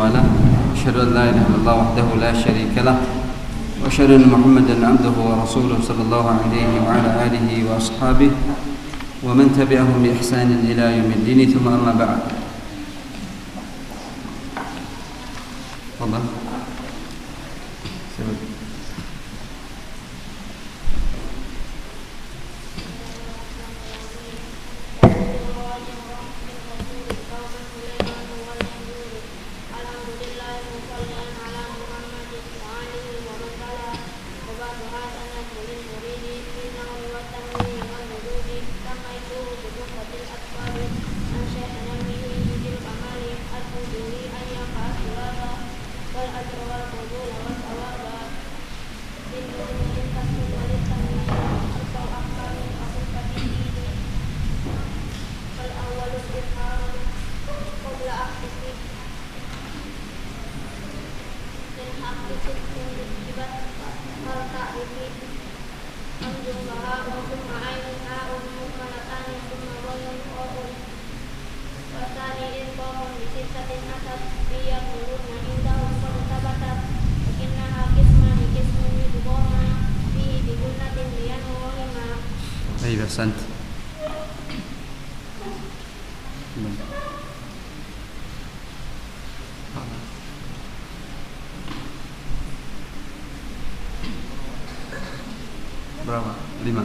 والاه أشهد أن لا إله إلا الله وحده لا شريك له. وأشهد أن محمدا عبده ورسوله صلى الله عليه وعلى آله وأصحابه ومن تبعهم بإحسان إلى يوم الدين. ثم أما بعد. Berapa? lima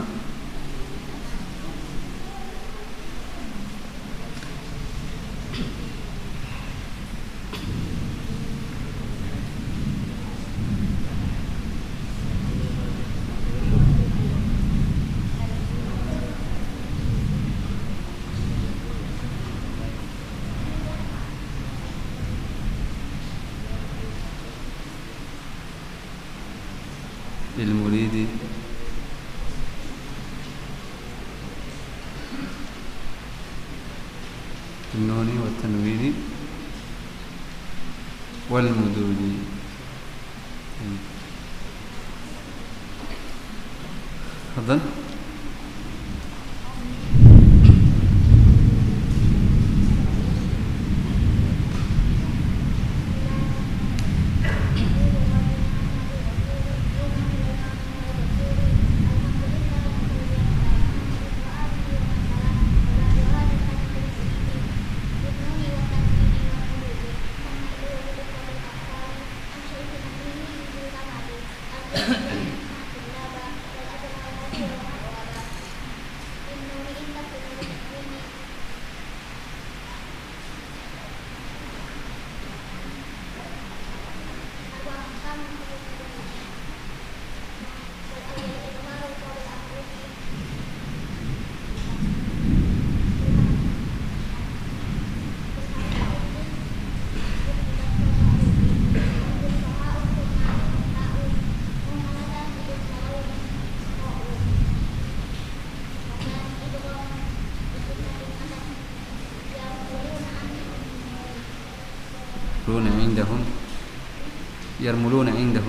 um, يرملون عنده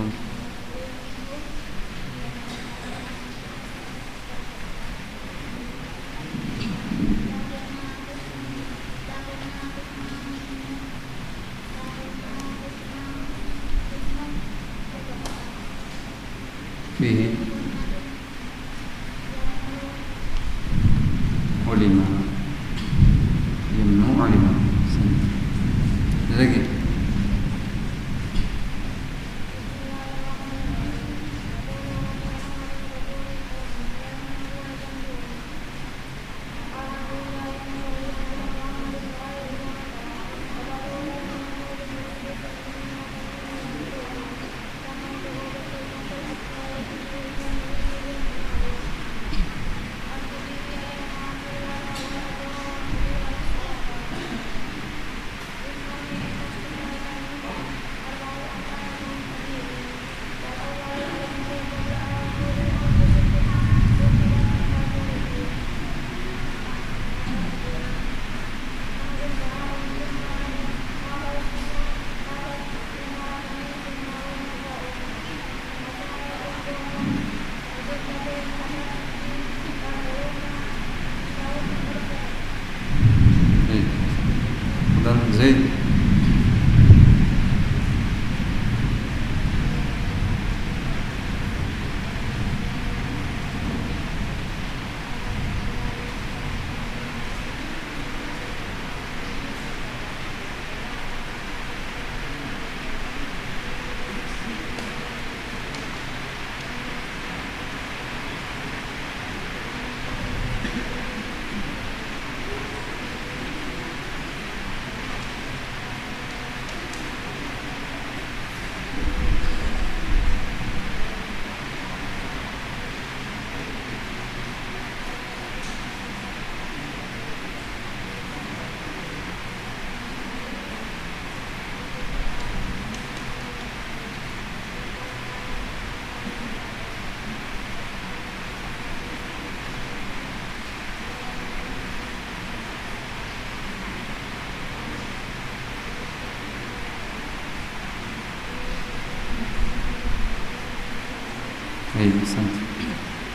اي احسنت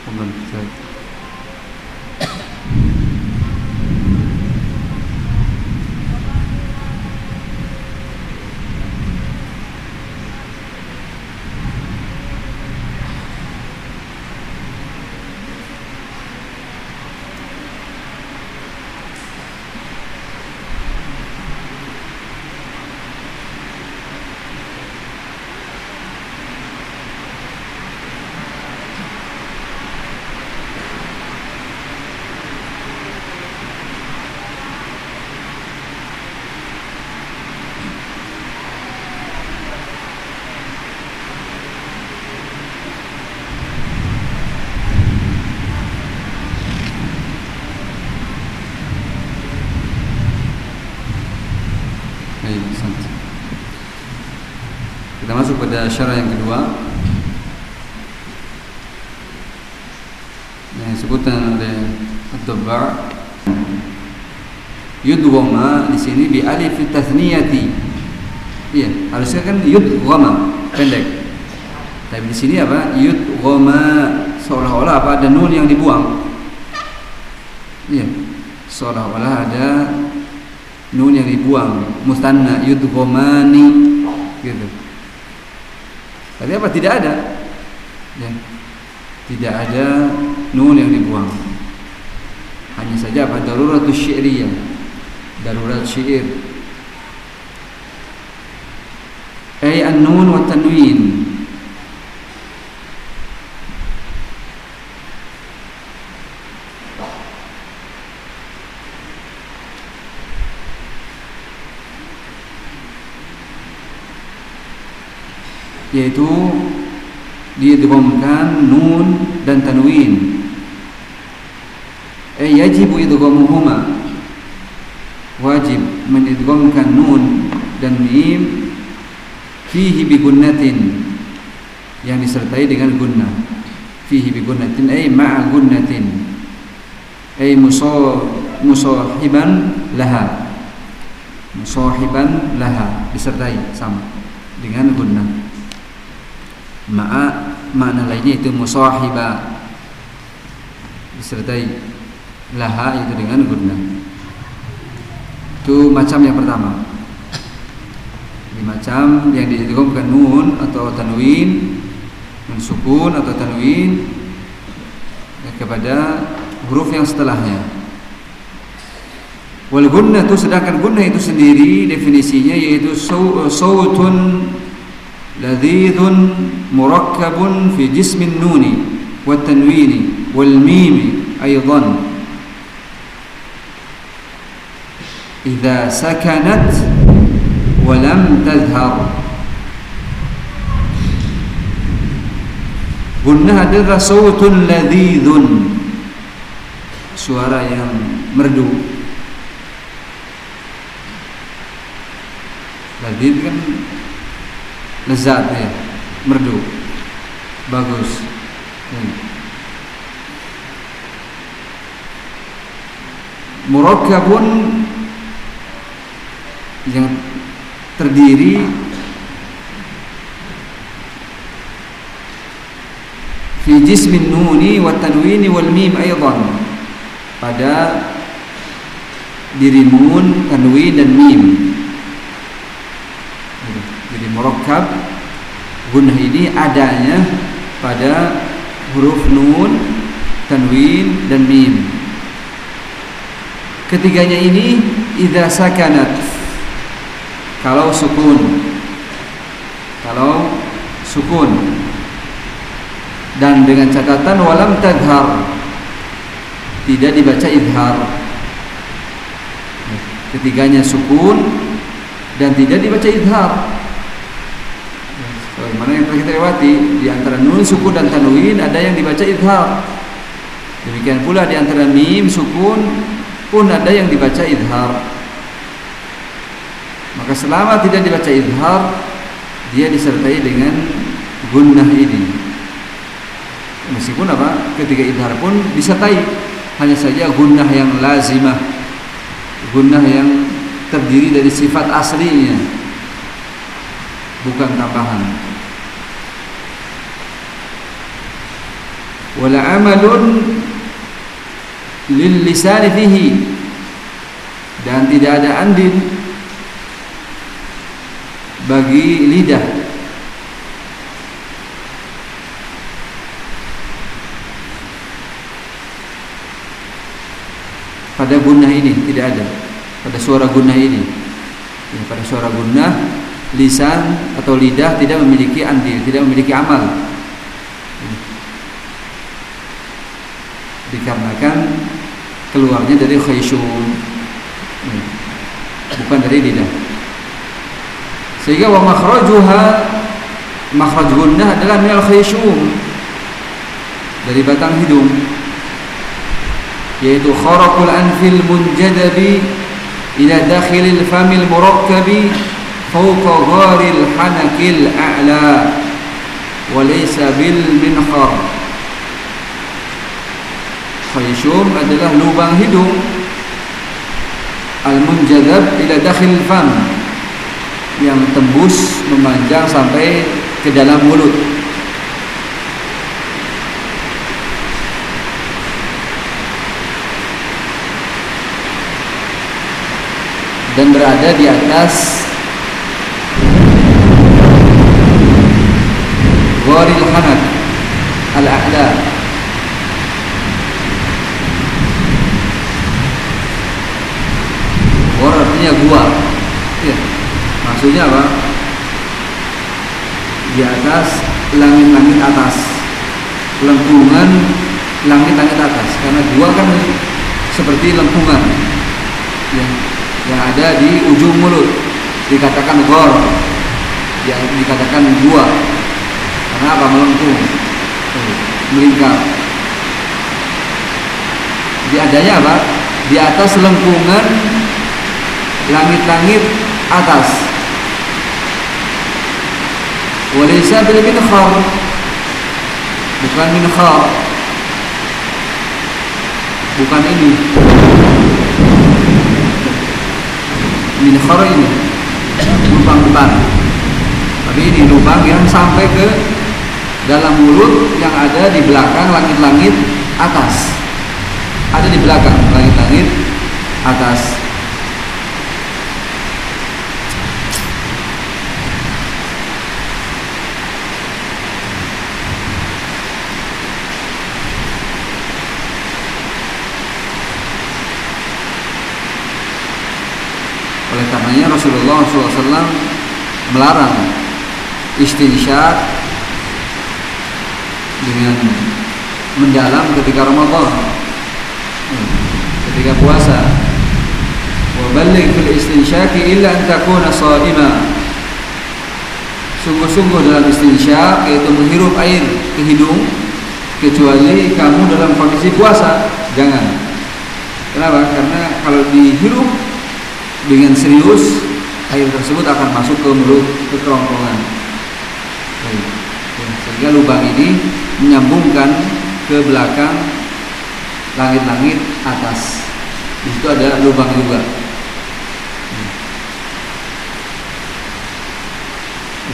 تفضل الكتاب pada syarah yang kedua yang disebutkan oleh Ad-Dabba Yudghama di sini bi alif tathniyati. Iya, harusnya kan yudghama pendek. Tapi di sini apa? Yudghama seolah-olah apa ada nun yang dibuang. Iya. Seolah-olah ada nun yang dibuang mustanna yudghamani gitu tapi apa? Tidak ada. Ya. tidak ada nun yang dibuang. Hanya saja apa? Darurat syi'riyah. Darurat syair ay an-nun wa tanwin yaitu diidghamkan nun dan tanwin. Eh yajibu idghamuhuma. Wajib menidghamkan nun dan mim fihi bi gunnatin yang disertai dengan gunnah. Fihi bi gunnatin ay ma'a gunnatin. Ay musahiban laha. Musahiban laha disertai sama dengan gunnah ma'a makna lainnya itu musahiba. Disertai laha itu dengan gunnah itu macam yang pertama. Ini macam yang diidghamkan nun atau tanwin nun sukun atau tanwin kepada huruf yang setelahnya. Wal gunnah itu sedangkan gunnah itu sendiri definisinya yaitu sautun لذيذ مركب في جسم النون والتنوين والميم أيضا. إذا سكنت ولم تظهر Gunnah adalah sautun ladhidun Suara yang merdu. Ladhid kan lezat ya. Merdu. Bagus. Hmm. murakkabun yang terdiri fi jismin nuni wa tanwini wal mim aidan pada diri nun tanwin dan mim murakkab. Gunnah ini adanya pada huruf nun tanwin dan mim. Ketiganya ini idza sakanat kalau sukun. Kalau sukun. Dan dengan catatan walam tadhar. Tidak dibaca idhar. Ketiganya sukun dan tidak dibaca idhar Bagaimana yang telah kita lewati di antara nun sukun dan tanwin ada yang dibaca idhar. Demikian pula di antara mim sukun pun ada yang dibaca idhar. Maka selama tidak dibaca idhar dia disertai dengan gunnah ini. Meskipun apa? Ketika idhar pun disertai hanya saja gunnah yang lazimah. Gunnah yang terdiri dari sifat aslinya. Bukan tambahan wala amalun lil lisani fihi. Dan tidak ada andin bagi lidah. Pada gunnah ini tidak ada. Pada suara gunnah ini. Ya, pada suara gunnah lisan atau lidah tidak memiliki andil tidak memiliki amal dikarenakan keluarnya dari khayshum ya, bukan dari lidah sehingga wa makhrajuha makhraj gunnah adalah minal khayshum dari batang hidung. Yaitu kharaqul anfil munjadabi ila dakhilil famil murakkabi fawqa gharil hanakil a'la wa laysa bil minkhar khayshum adalah lubang hidung. Al munjadab ila dakhil fam. Yang tembus memanjang sampai ke dalam mulut. Dan berada di atas Gharil Hanad Al-A'la Artinya gua. Ya. Maksudnya apa? Di atas langit-langit atas. Lengkungan langit-langit atas. Karena gua kan seperti lengkungan ya yang ada di ujung mulut. Dikatakan gor. Yang dikatakan gua. Karena apa? Melengkung. Melingkar. Di adanya apa? Di atas lengkungan langit-langit atas. Walaysa bil minkhar. Bukan minkhar. Bukan ini. Minkhar ini. Lubang depan tapi ini lubang yang sampai ke dalam mulut yang ada di belakang langit-langit atas. Ada di belakang langit-langit atas Oleh karenanya Rasulullah SAW melarang istinsyak dengan mendalam ketika Ramadan, ketika puasa. Waballigh fil istinsyaki illa an takuna. Sungguh-sungguh dalam istinsyak yaitu menghirup air ke hidung kecuali kamu dalam kondisi puasa. Jangan. Kenapa? Karena kalau dihirup dengan serius air tersebut akan masuk ke mulut ke kerongkongan. Sehingga lubang ini menyambungkan ke belakang langit-langit atas. Di situ ada lubang juga.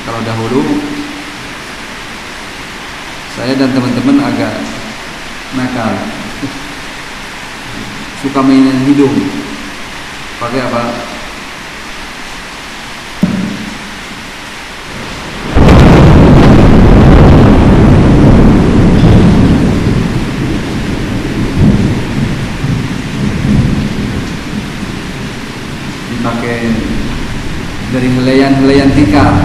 Kalau dahulu saya dan teman-teman agak nakal. Suka mainin hidung pakai apa? Dipakai dari helaian-helaian tikar.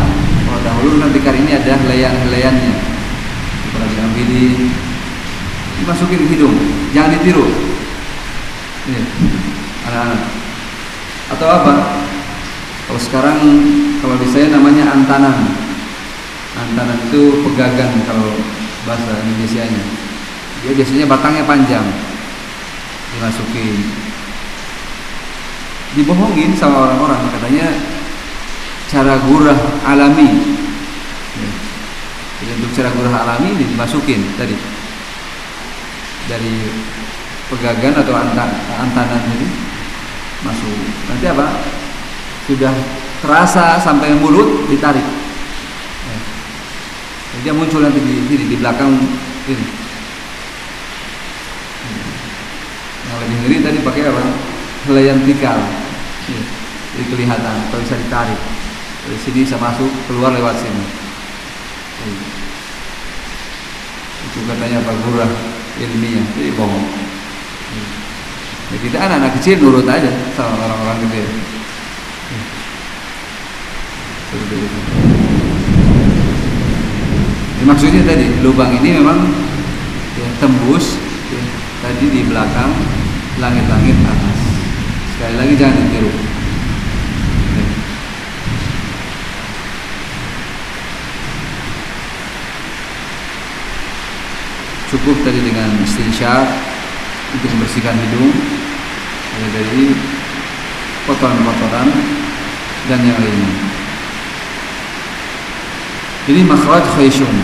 Kalau dahulu kan tikar ini ada helaian-helaiannya. Kalau diambil dimasukin hidung. Jangan ditiru. Ini. Anak-anak atau apa? Kalau sekarang kalau di saya namanya antanan. Antanan itu pegagan kalau bahasa Indonesia nya dia biasanya batangnya panjang. Dimasukin. Dibohongin sama orang-orang. Katanya cara gurah alami. Ya. Jadi untuk cara gurah alami dimasukin tadi. Dari pegagan atau antanan ini masuk. Nanti apa? Sudah terasa sampai mulut ditarik. Ya. Dia muncul nanti di sini di belakang ini. Yang lebih ngeri tadi pakai apa? Helayan tikar. Ya. jadi kelihatan atau bisa ditarik. Dari sini bisa masuk keluar lewat sini. Ya. itu katanya pak guru ilmiah. Jadi bohong ya, kita anak-anak kecil nurut aja sama orang-orang gede ya. Ya, maksudnya tadi lubang ini memang ya, tembus ya, tadi di belakang langit-langit atas. Sekali lagi jangan ditiru. Ya. Cukup tadi dengan istinsyaq untuk membersihkan hidung dari kotoran-kotoran dan yang lainnya. Ini makhraj khayshum.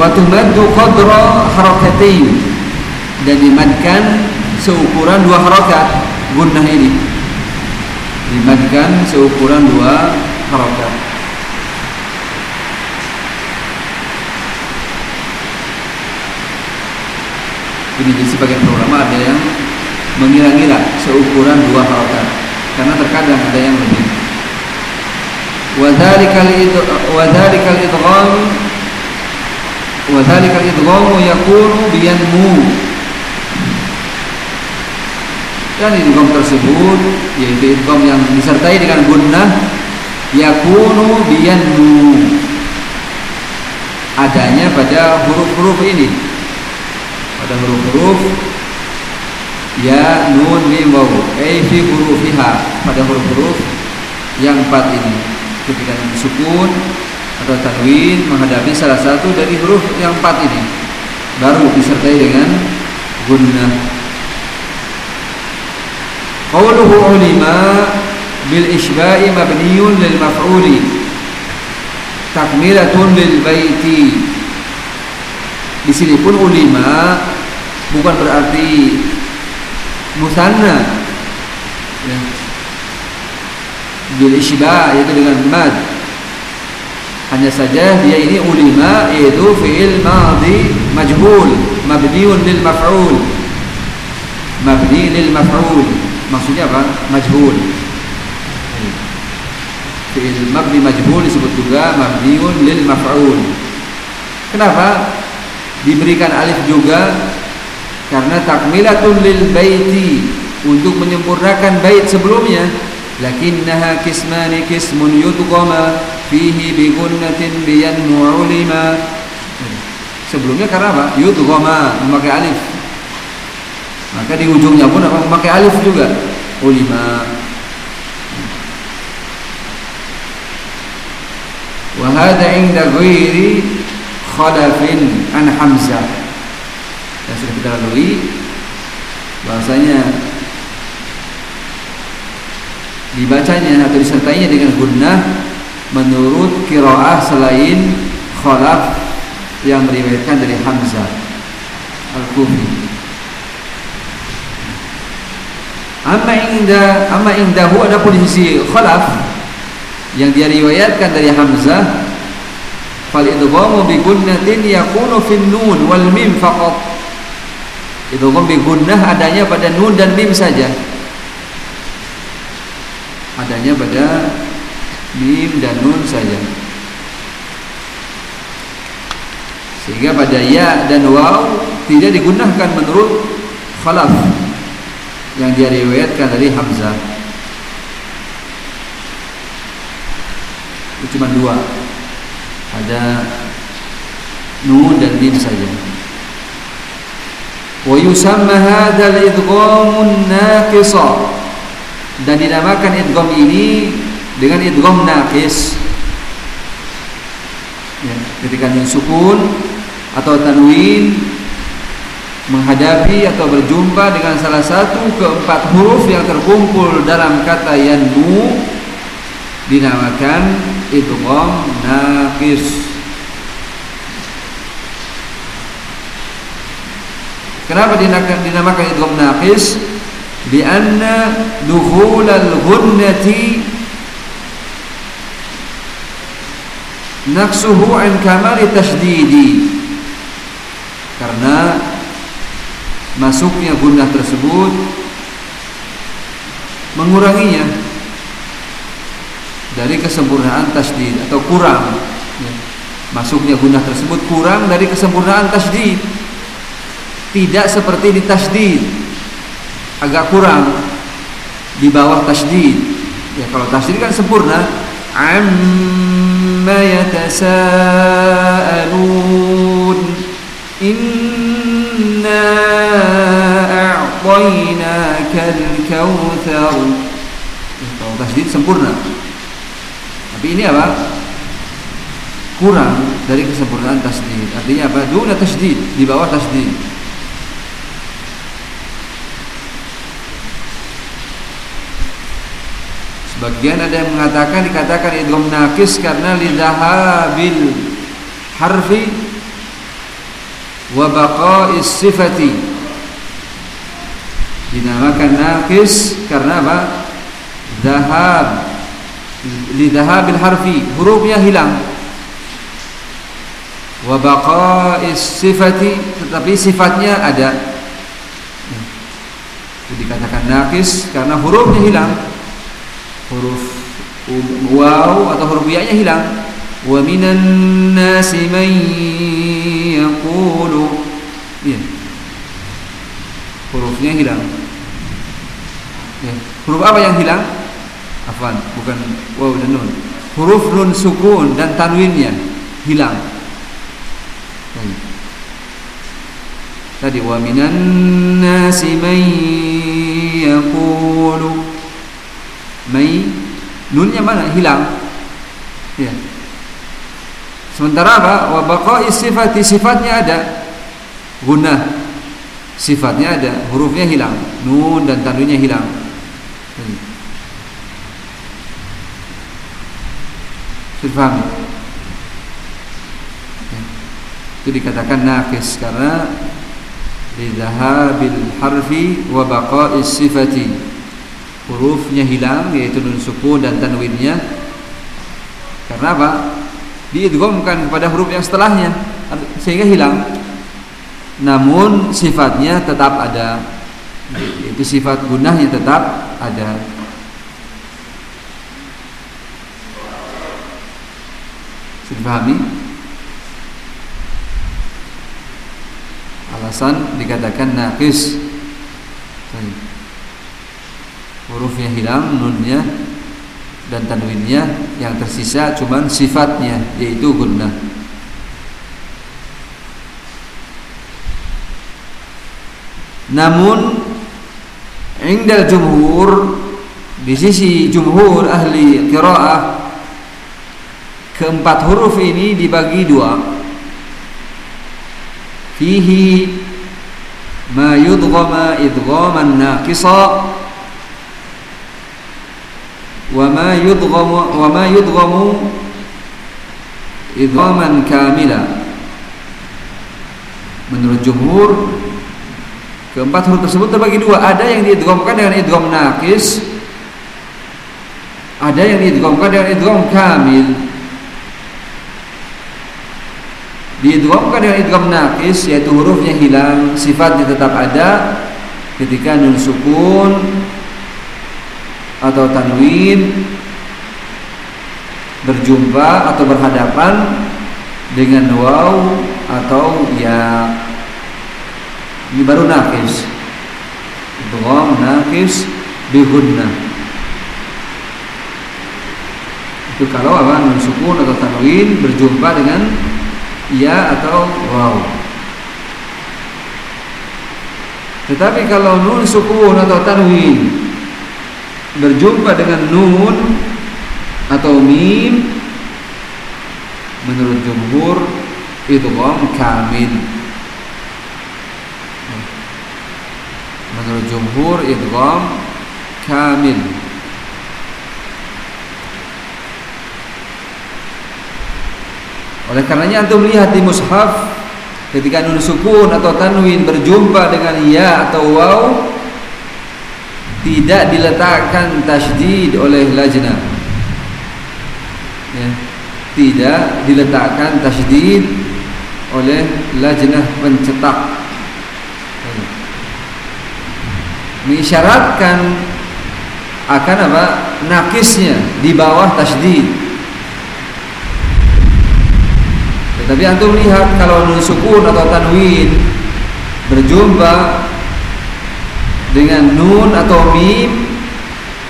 Wa tumaddu qadra harakatain dan dimadkan seukuran dua harakat gunnah ini. Dimadkan seukuran dua harakat. Jadi sebagian ulama ada yang mengira-ngira seukuran dua harokat karena terkadang ada yang lebih. Wadhalikal wadhalikal idgham wadhalikal idgham yakunu biyanmu. Dan idgham tersebut yaitu idgham yang disertai dengan gunnah yakunu biyanmu. Adanya pada huruf-huruf ini pada huruf-huruf ya nun mim waw ay fi hurufiha. Pada huruf-huruf yang empat ini. Ketika sukun atau tanwin menghadapi salah satu dari huruf yang empat ini. Baru disertai dengan gunnah qawluhu ulima bil isba'i mabniyun lil maf'uli. Takmilatun lil baiti. Di sini pun ulima bukan berarti musanna. Ya. bil isba yaitu dengan mad. Hanya saja dia ini ulima yaitu fi'il madhi majhul mabniun lil maf'ul. Mabni lil maf'ul. Maksudnya apa? Majhul. Fi'il mabni majhul disebut juga mabniun lil maf'ul. Kenapa? Diberikan alif juga karena takmilatun lil baiti untuk menyempurnakan bait sebelumnya lakinnaha kismani kismun yudghama fihi bi gunnatin biyan mu'ulima sebelumnya karena apa? Yudghama memakai alif. Maka di ujungnya pun apa? Memakai alif juga. Ulima. Wa hadha inda ghairi khalafin an hamzah yang sudah kita lalui bahasanya dibacanya atau disertainya dengan gunnah menurut kiroah selain khalaf yang meriwayatkan dari Hamzah Al-Kufi. Amma inda amma indahu ada pun sisi khalaf yang dia riwayatkan dari Hamzah fal idghamu bi gunnatin yakunu fin nun wal mim faqat itu bi gunnah adanya pada nun dan mim saja. Adanya pada mim dan nun saja. Sehingga pada ya dan waw tidak digunakan menurut khalaf yang dia dari Hamzah. Itu cuma dua. Ada nun dan mim saja. ويسمى هذا الإدغام الناقص dan dinamakan idgham ini dengan idgham naqis ya, ketika nun sukun atau tanwin menghadapi atau berjumpa dengan salah satu keempat huruf yang terkumpul dalam kata yanmu dinamakan idgham naqis Kenapa dinamakan, dinamakan idgham naqis? Lianna dukhul al-ghunnati naksuhu an kamali tashdidi karena masuknya gunnah tersebut menguranginya dari kesempurnaan tasdid atau kurang ya. masuknya gunnah tersebut kurang dari kesempurnaan tasdid tidak seperti di tasdid agak kurang di bawah tasdid ya kalau tasdid kan sempurna amma yatasaalun Inna a'tainakal kautsar. Kalau tasdid sempurna. Tapi ini apa? Kurang dari kesempurnaan tasdid. Artinya apa? Duna tasdid, di bawah tasdid. Sebagian ada yang mengatakan dikatakan idgham nakis karena lidhahabil harfi wa baqa'is sifati. Dinamakan naqis karena apa? Dhahab li dhahabil harfi hurufnya hilang. Wa baqa'is sifati tetapi sifatnya ada. Itu dikatakan naqis karena hurufnya hilang huruf waw atau huruf ya nya hilang. Wa minan nasi man yaqulu. Ya. hurufnya hilang. Ya. huruf apa yang hilang? Afwan bukan waw dan nun. Huruf nun sukun dan tanwinnya hilang. Ya. tadi wa minan nasi man yaqulu mai nunnya mana hilang ya Sementara apa? Wa baqa'i sifati sifatnya ada. Guna sifatnya ada, hurufnya hilang, nun dan tanwinnya hilang. Sudah ya. Itu dikatakan nakis karena lidhahabil harfi wa sifati. Hurufnya hilang yaitu nun sukun dan tanwinnya. Karena apa? diidghamkan kepada huruf yang setelahnya sehingga hilang. Namun sifatnya tetap ada. Itu sifat gunahnya tetap ada. Sudah dipahami? Alasan dikatakan naqis hurufnya hilang nunnya dan tanwinnya yang tersisa cuma sifatnya yaitu gunnah namun indal jumhur di sisi jumhur ahli qiraah keempat huruf ini dibagi dua. Fihi ma yudghama idghaman naqisa wa ma yudghamu wa ma yudghamu idghaman kamila. Menurut jumhur keempat huruf tersebut terbagi dua. Ada yang diidghamkan dengan idgham naqis ada yang diidghamkan dengan idgham kamil. Diidghamkan dengan idgham naqis yaitu hurufnya hilang sifatnya tetap ada ketika nun sukun atau tanwin berjumpa atau berhadapan dengan waw atau ya ini baru nakis idgham nakis bihunna. Itu kalau apa? Nun sukun atau tanwin berjumpa dengan ya atau waw. Tetapi kalau nun sukun atau tanwin berjumpa dengan nun atau mim menurut jumhur itu idgham kamil. Menurut jumhur itu kamil. Oleh karenanya antum lihat di mushaf ketika nun sukun atau tanwin berjumpa dengan ya atau waw tidak diletakkan tasydid oleh lajnah. Ya. tidak diletakkan tasydid oleh lajnah pencetak. Mengisyaratkan akan apa? Nakisnya di bawah tasydid. Tetapi antum lihat kalau nun sukun atau tanwin berjumpa dengan nun atau mim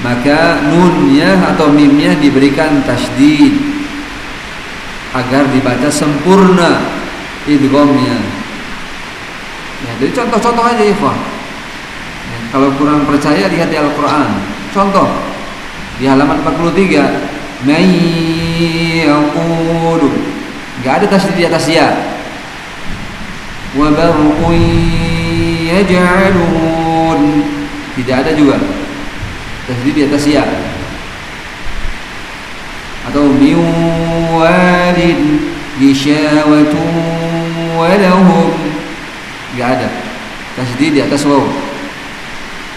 maka nunnya atau mimnya diberikan tasydid agar dibaca sempurna idghamnya. Ya, jadi contoh-contoh aja ya, ya, kalau kurang percaya lihat di Al-Qur'an. Contoh di halaman 43 may yaqulu enggak ada tasydid di atas ya. Wa barqun yaj'alun tidak ada juga. Tasydid di atas ya atau miwalin gishawatun walahum. Nggak ada. Tasydid di atas waw.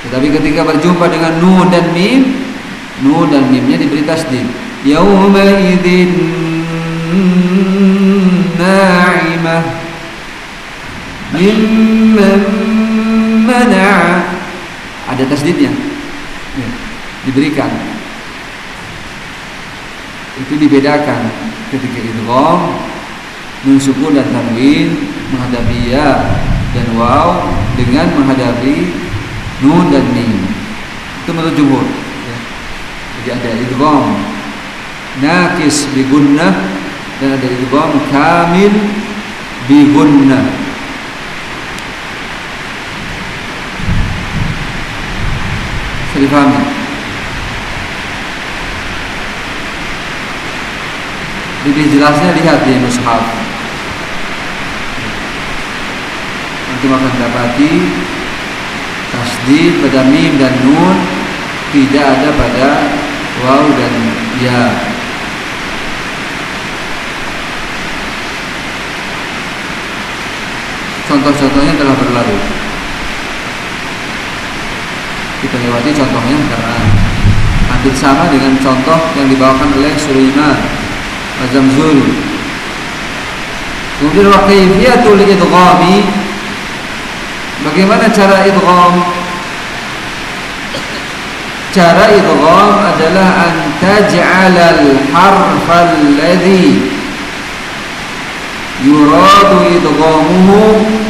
Tetapi ketika berjumpa dengan nun dan mim nun dan mimnya diberi tasydid yauma idzin na'imah. Mimman ada tasdidnya. Ya, diberikan. Itu dibedakan ketika idgham nun dan tanwin menghadapi ya dan waw dengan menghadapi nun dan mim itu menurut jumhur ya. jadi ada idgham nakis bi gunnah dan ada idgham kamil bi dipahami? Lebih jelasnya lihat di mushaf. Nanti akan dapati tasdid pada mim dan nun tidak ada pada waw dan ya. Contoh-contohnya telah berlalu kita lewati contohnya karena hampir sama dengan contoh yang dibawakan oleh Sulaiman Azamzul kemudian waqaifiyatul idghami bagaimana cara idgham? Cara idgham adalah an taj'ala al-harf alladhi yuradu idghamuhu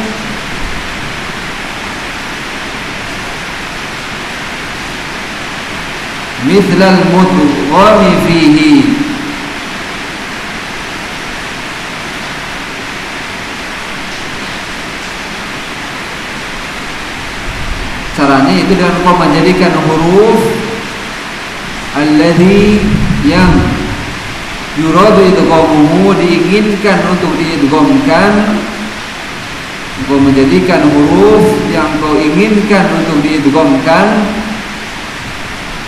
مثل mudghami فيه caranya itu dengan kau menjadikan huruf alladhi yang yuradu idghamuhu diinginkan untuk diidgomkan kau menjadikan huruf yang kau inginkan untuk diidgomkan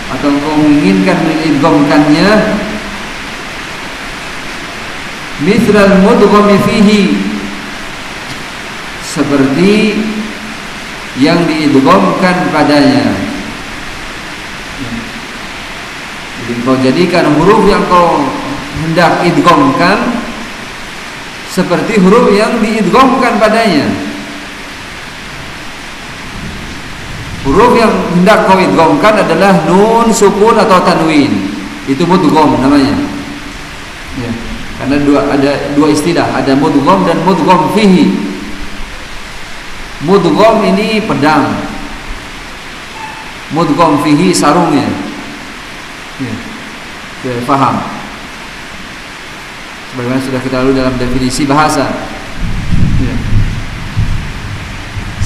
atau engkau menginginkan mengidghamkannya mithral mudghami fihi. Seperti yang diidghamkan padanya. Jadi engkau jadikan huruf yang kau hendak idghamkan seperti huruf yang diidghamkan padanya Huruf yang hendak kau idghamkan adalah nun, sukun atau tanwin. Itu mudgham namanya. Ya. Karena dua ada dua istilah, ada mudgham dan mudgham fihi. Mudgham ini pedang. Mudgham fihi sarungnya. Ya. Kita faham. Sebagaimana sudah kita lalu dalam definisi bahasa.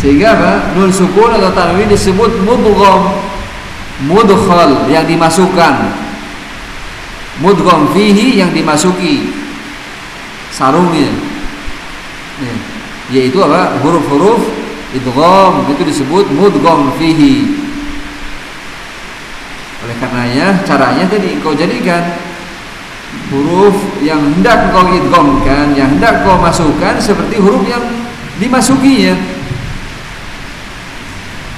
Sehingga apa? Nun sukun atau tanwin disebut mudgham. Mudkhal yang dimasukkan. Mudgham fihi yang dimasuki. Sarungnya. Ya. Yaitu apa? Huruf-huruf idgham itu disebut mudgham fihi. Oleh karenanya caranya tadi kau jadikan huruf yang hendak kau idghamkan, yang hendak kau masukkan seperti huruf yang dimasukinya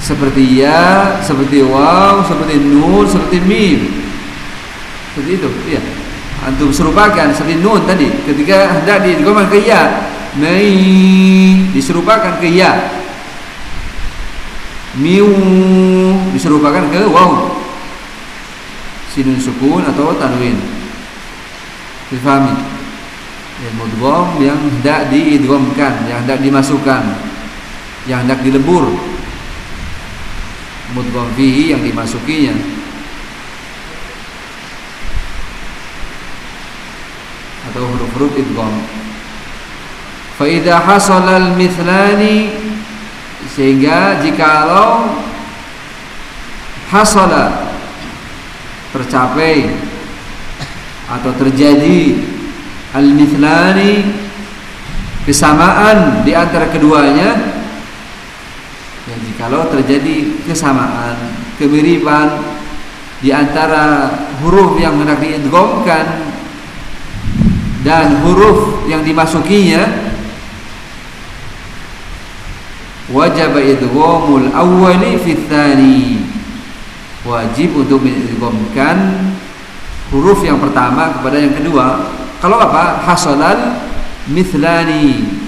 seperti ya, seperti waw, seperti nun, seperti mim. Seperti itu, iya. antum serupakan seperti nun tadi. Ketika hendak diidghamkan ke ya mai diserupakan ke ya. Miu diserupakan ke waw. Sinun sukun atau tanwin. Difahami? Ya, mudgham yang hendak diidghamkan yang hendak dimasukkan yang hendak dilebur mudgham fihi yang dimasukinya. Atau huruf-huruf idgham. Fa idza hasala al mithlani sehingga jikalau hasala tercapai atau terjadi al mithlani kesamaan di antara keduanya jikalau terjadi kesamaan kemiripan di antara huruf yang hendak diidghamkan dan huruf yang dimasukinya wajib idghamul awwali fi tsani. Wajib untuk mengidghamkan huruf yang pertama kepada yang kedua. Kalau apa? Hasalal mithlani.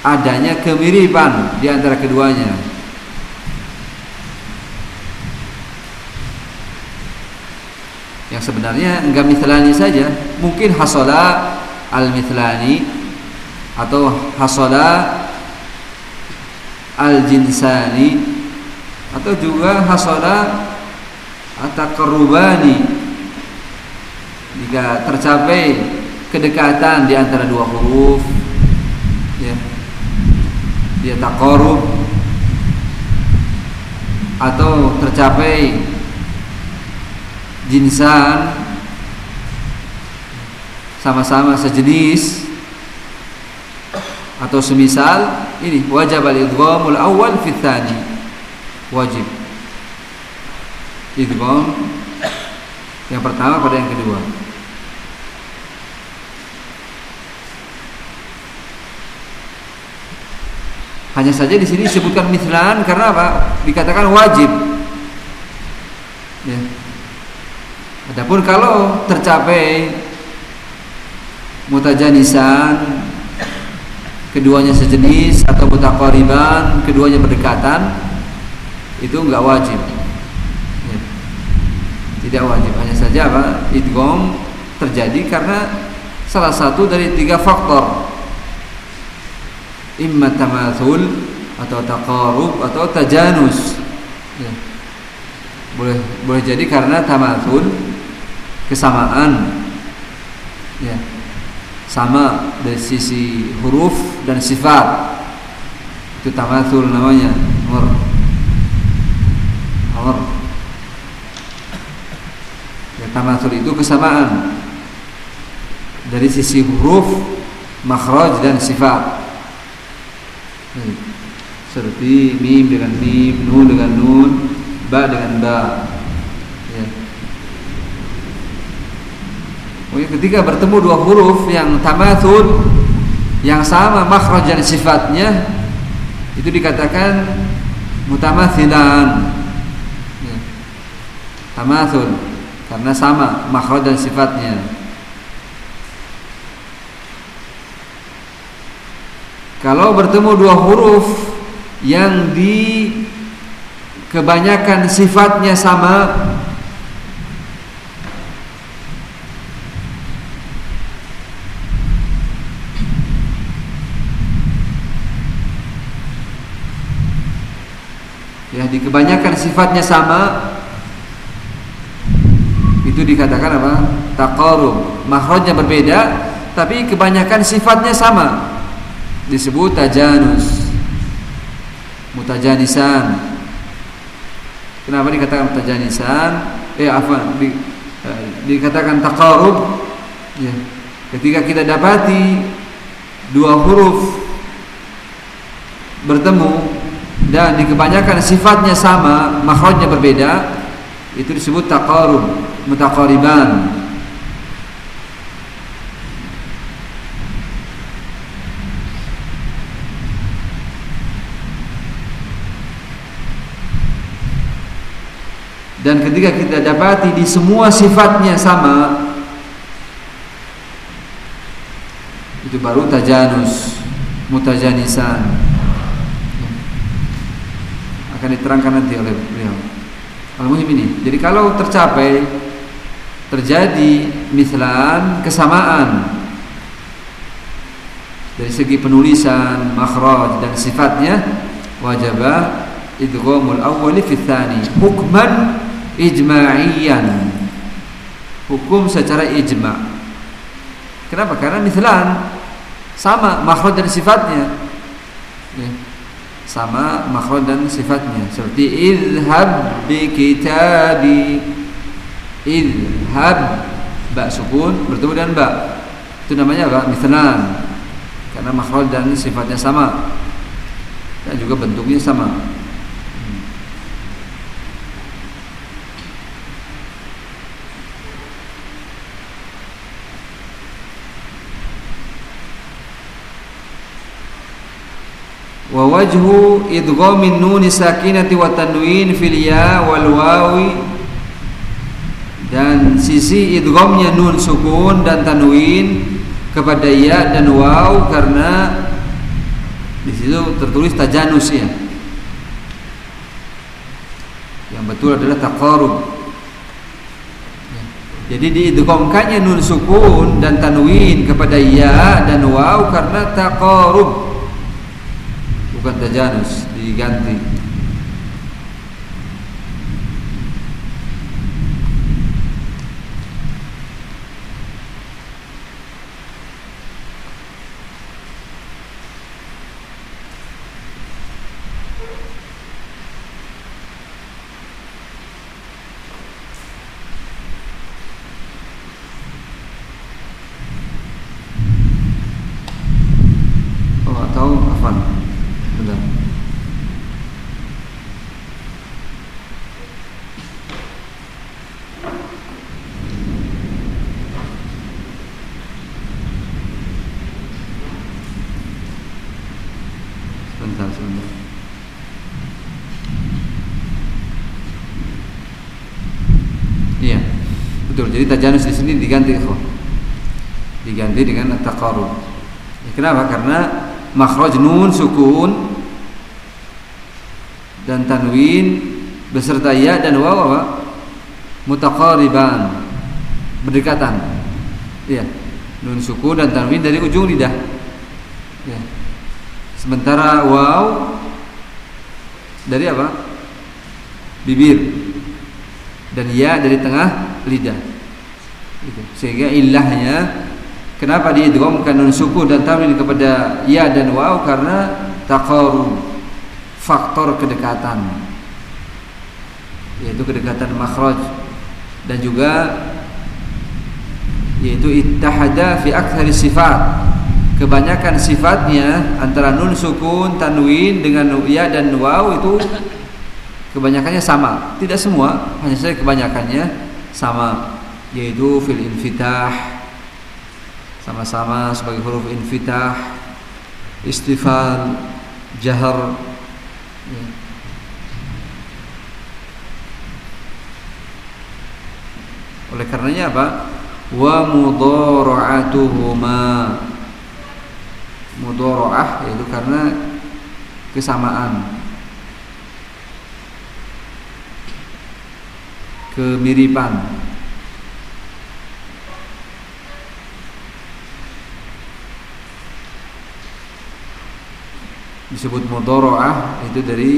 Adanya kemiripan di antara keduanya yang sebenarnya enggak mithlani saja. Mungkin hasala al mithlani atau hasala al jinsani atau juga hasala atakarubani jika tercapai kedekatan di antara dua huruf ya dia takarub atau tercapai jinsan. Sama-sama sejenis. Atau semisal ini wajib al-idghamul awal fi tsani wajib. Idgham yang pertama pada yang kedua. Hanya saja di sini disebutkan mithlan karena apa? Dikatakan wajib ya Adapun kalau tercapai mutajanisan keduanya sejenis atau mutaqariban keduanya berdekatan itu enggak wajib. Ya. tidak wajib. Hanya saja apa? Idgham terjadi karena salah satu dari tiga faktor. Imma tamathul atau taqarub atau tajanus. Ya. boleh boleh jadi karena tamathul kesamaan. Ya. Sama dari sisi huruf dan sifat. Itu tamatul namanya amr amr ya tamatul itu kesamaan. Dari sisi huruf makhraj dan sifat. Seperti mim dengan mim nun dengan nun ba dengan ba ketika bertemu dua huruf yang tamathul yang sama makhraj dan sifatnya itu dikatakan mutamathilan ya. karena sama makhraj dan sifatnya kalau bertemu dua huruf yang di kebanyakan sifatnya sama kebanyakan sifatnya sama. Itu dikatakan apa? Taqarub makhrajnya berbeda tapi kebanyakan sifatnya sama. Disebut tajanus. Mutajanisan. Kenapa dikatakan mutajanisan? Eh apa di, eh, dikatakan taqarub ya. Ketika kita dapati dua huruf bertemu dan di kebanyakan sifatnya sama, makhrajnya berbeda, itu disebut taqarub, mutaqariban. Dan ketika kita dapati di semua sifatnya sama, itu baru tajanus mutajanisan akan diterangkan nanti oleh beliau. Al ini jadi kalau tercapai terjadi mislan kesamaan dari segi penulisan makhraj dan sifatnya wajibah idghamul awwali fi tsani hukman ijma'iyan. Hukum secara ijma' kenapa? Karena mislan sama makhraj dan sifatnya. Ya. Sama makhraj dan sifatnya. Seperti idhab bi kitabi. Idhab ba sukun bertemu dengan ba. Itu namanya apa? Mislan karena makhraj dan sifatnya sama. Dan juga bentuknya sama wa wajhu idghamin nun sakinati wa tanwin fil ya wal wawi dan sisi idghamnya nun sukun dan tanwin kepada ya dan waw karena di situ tertulis tajanus ya. Yang betul adalah taqarub. Jadi diidghamkannya nun sukun dan tanwin kepada ya dan waw karena taqarub. Bukan tajanus, diganti. Jadi tajanus di sini diganti ikhwan. Diganti dengan taqarrub. Ya, kenapa? Karena makhraj nun sukun dan tanwin beserta ya dan waw apa? Mutaqariban. Berdekatan. Iya. Nun sukun dan tanwin dari ujung lidah. Ya. Sementara waw dari apa? Bibir. Dan ya dari tengah lidah gitu. sehingga ilahnya kenapa diidghamkan nun sukun dan tanwin kepada ya dan waw? Karena taqarrub faktor kedekatan. Yaitu kedekatan makhraj. Dan juga yaitu ittahada fi aktsari sifat. Kebanyakan sifatnya antara nun sukun tanwin dengan ya dan waw itu kebanyakannya sama. Tidak semua hanya saja kebanyakannya sama yaitu fil infitah. Sama-sama sebagai huruf infitah. Istifal jahar. Ya. oleh karenanya apa? Wa mudhara'atuhuma. Mudhara'ah yaitu karena kesamaan. Kemiripan disebut mudoroah itu dari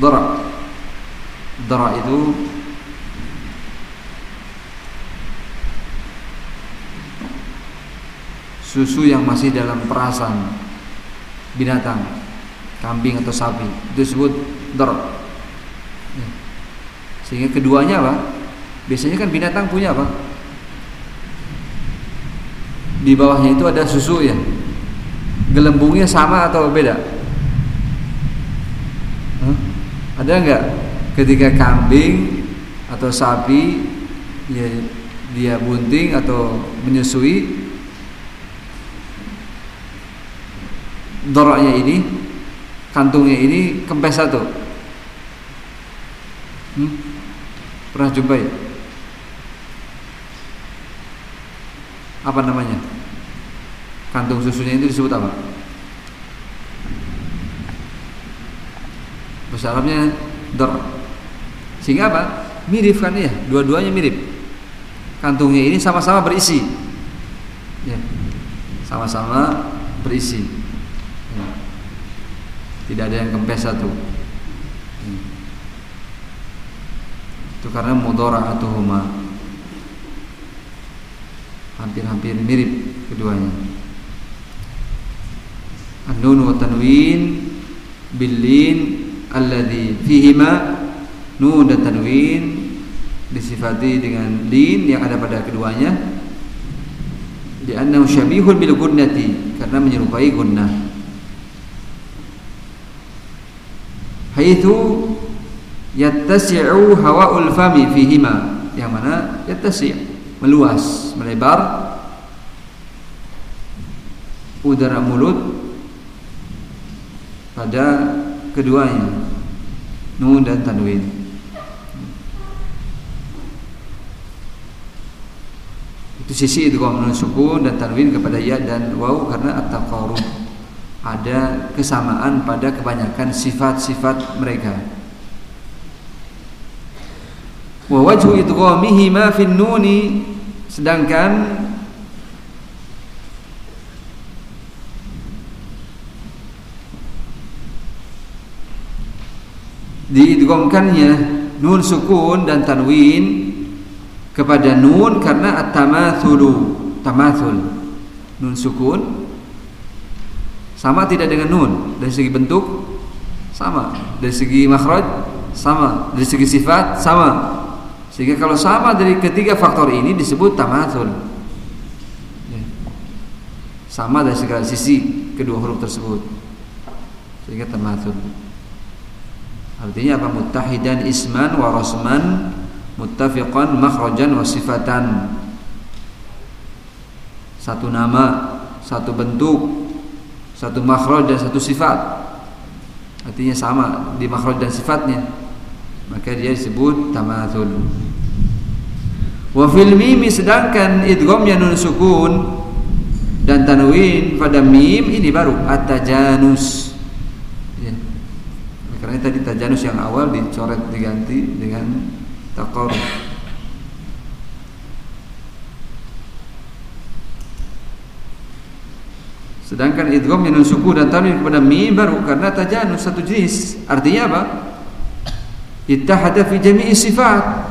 dora. Dora itu susu yang masih dalam perasan binatang kambing atau sapi itu disebut dor ya. sehingga keduanya apa? Biasanya kan binatang punya apa? Di bawahnya itu ada susu ya gelembungnya sama atau beda? Ada nggak? Ketika kambing atau sapi ya, dia bunting atau menyusui doroknya ini kantungnya ini kempes satu. Hmm? pernah jumpa ya apa namanya kantung susunya itu disebut apa? Bahasa Arabnya dor. Sehingga apa? Mirip kan ya, dua-duanya mirip. Kantungnya ini sama-sama berisi. Ya. Sama-sama berisi. Ya. Tidak ada yang kempes satu. Ya. Itu karena mudhara'atuhuma. Hampir-hampir mirip keduanya. An-nun wa tanwin bil-lin alladhi fihima. Nun dan tanwin disifati dengan lin yang ada pada keduanya. Li'annahu syabihun bil gunnati karena menyerupai gunnah. Haitsu yattasi'u hawa'ul fami fihima yang mana yattasi' meluas melebar udara mulut pada keduanya nun dan tanwin itu sisi itu kalau sukun dan tanwin kepada ya dan waw karena at-taqarrub ada kesamaan pada kebanyakan sifat-sifat mereka. Wa wajhu idghamihi ma fin nuni. Sedangkan diidghamkannya nun sukun dan tanwin kepada nun karena at-tamathulu tamathul. Nun sukun sama tidak dengan nun. Dari segi bentuk sama. Dari segi makhraj sama. Dari segi sifat sama. Sehingga kalau sama dari ketiga faktor ini disebut tamathul. Ya. sama dari segala sisi kedua huruf tersebut. Sehingga tamathul Artinya apa? Muttahidan isman wa rasman muttafiqan makhrajan wa sifatan. Satu nama, satu bentuk, satu makhraj dan satu sifat. Artinya sama di makhraj dan sifatnya. Maka dia disebut tamatsul. Wa fil mim sedangkan idghamnya nun sukun dan tanwin pada mim ini baru at-tajanus karena tadi tajanus yang awal dicoret diganti dengan takor. Sedangkan idgham yang suku dan tanwin kepada mim baru karena tajanus satu jenis. Artinya apa? Ittahada fi jami'i sifat.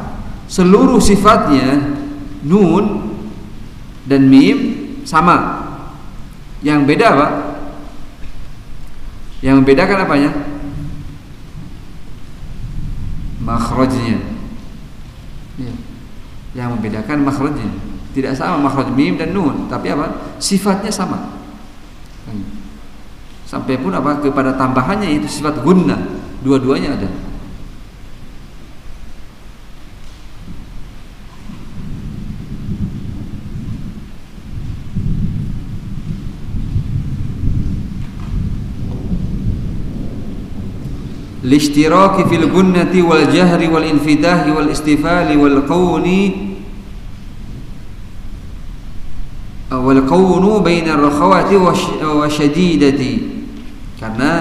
Seluruh sifatnya nun dan mim sama. Yang beda apa? Yang membedakan apanya? Makhrajnya. Ya. yang membedakan makhrajnya. Tidak sama makhraj mim dan nun tapi apa? Sifatnya sama. Sampai pun apa? Kepada tambahannya itu sifat guna dua-duanya ada lishtiraki fil gunnati wal jahri wal infidahi wal istifali wal qawni eh, wal qawnu baina rakhawati wa syadidati karena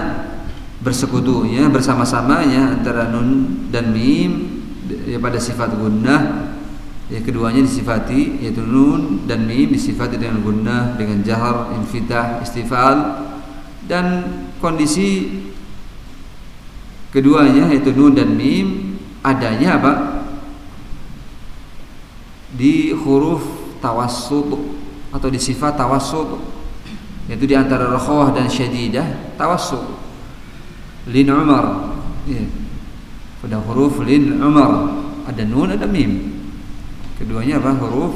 bersekutunya bersama-samanya antara nun dan mim ya pada sifat gunnah ya keduanya disifati yaitu nun dan mim disifati dengan gunnah dengan jahar infidah istifal dan kondisi Keduanya yaitu nun dan mim adanya apa? Di huruf tawassut atau di sifat tawassut yaitu di antara rakhawah dan syadidah tawassut. Lin Umar. Ya. Pada huruf lin Umar ada nun ada mim. Keduanya apa? Huruf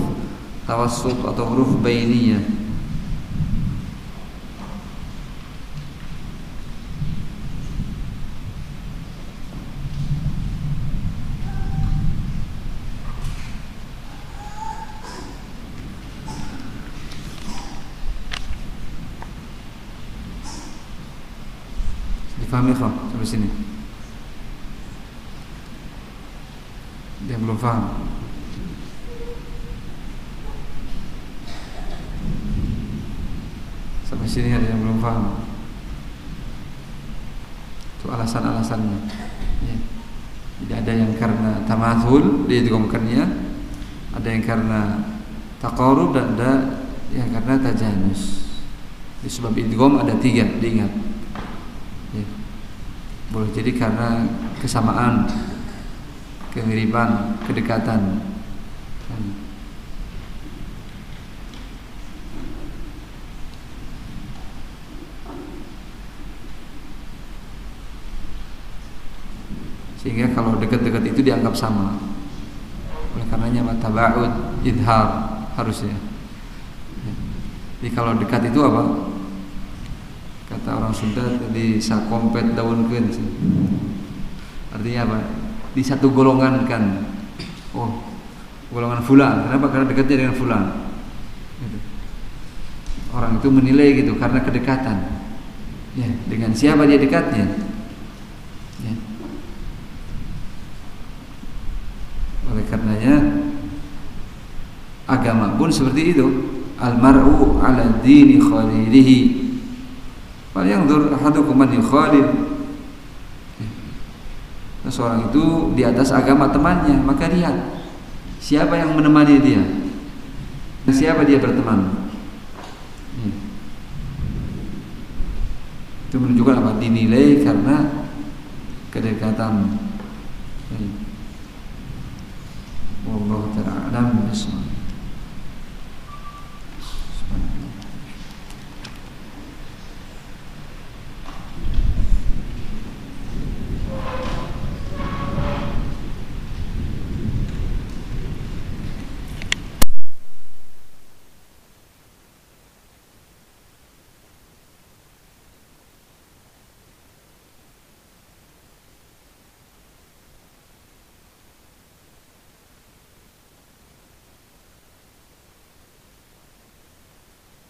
tawassut atau huruf bainiyah. Difahami kok sampai sini? Dia belum paham. Di sini ada yang belum paham. Itu alasan-alasannya. Ya. Jadi ada yang karena diidghamkannya, ada yang karena taqarrub dan ada yang karena tajanus. Di sebab idgham ada tiga, diingat. Ya. Boleh jadi karena kesamaan, kemiripan, kedekatan. Sehingga kalau dekat-dekat itu dianggap sama. Karenanya tabaud idhar harusnya. Jadi kalau dekat itu apa? Kata orang Sunda tadi sakompet daun kun. Artinya apa? Di satu golongan kan. Oh, golongan fulan. Kenapa? Karena dekatnya dengan fulan. Gitu. Orang itu menilai gitu karena kedekatan. Ya, dengan siapa dia dekatnya? Ya. Oleh karenanya agama pun seperti itu. Al-mar'u ala dini khalilihi. Fal yanzur ahadukum man yukhalil. Nah, seorang itu di atas agama temannya, maka lihat siapa yang menemani dia. Dan siapa dia berteman. Hmm. Itu menunjukkan apa? Dinilai karena kedekatan. Hmm. والله تعالى أعلم بالصواب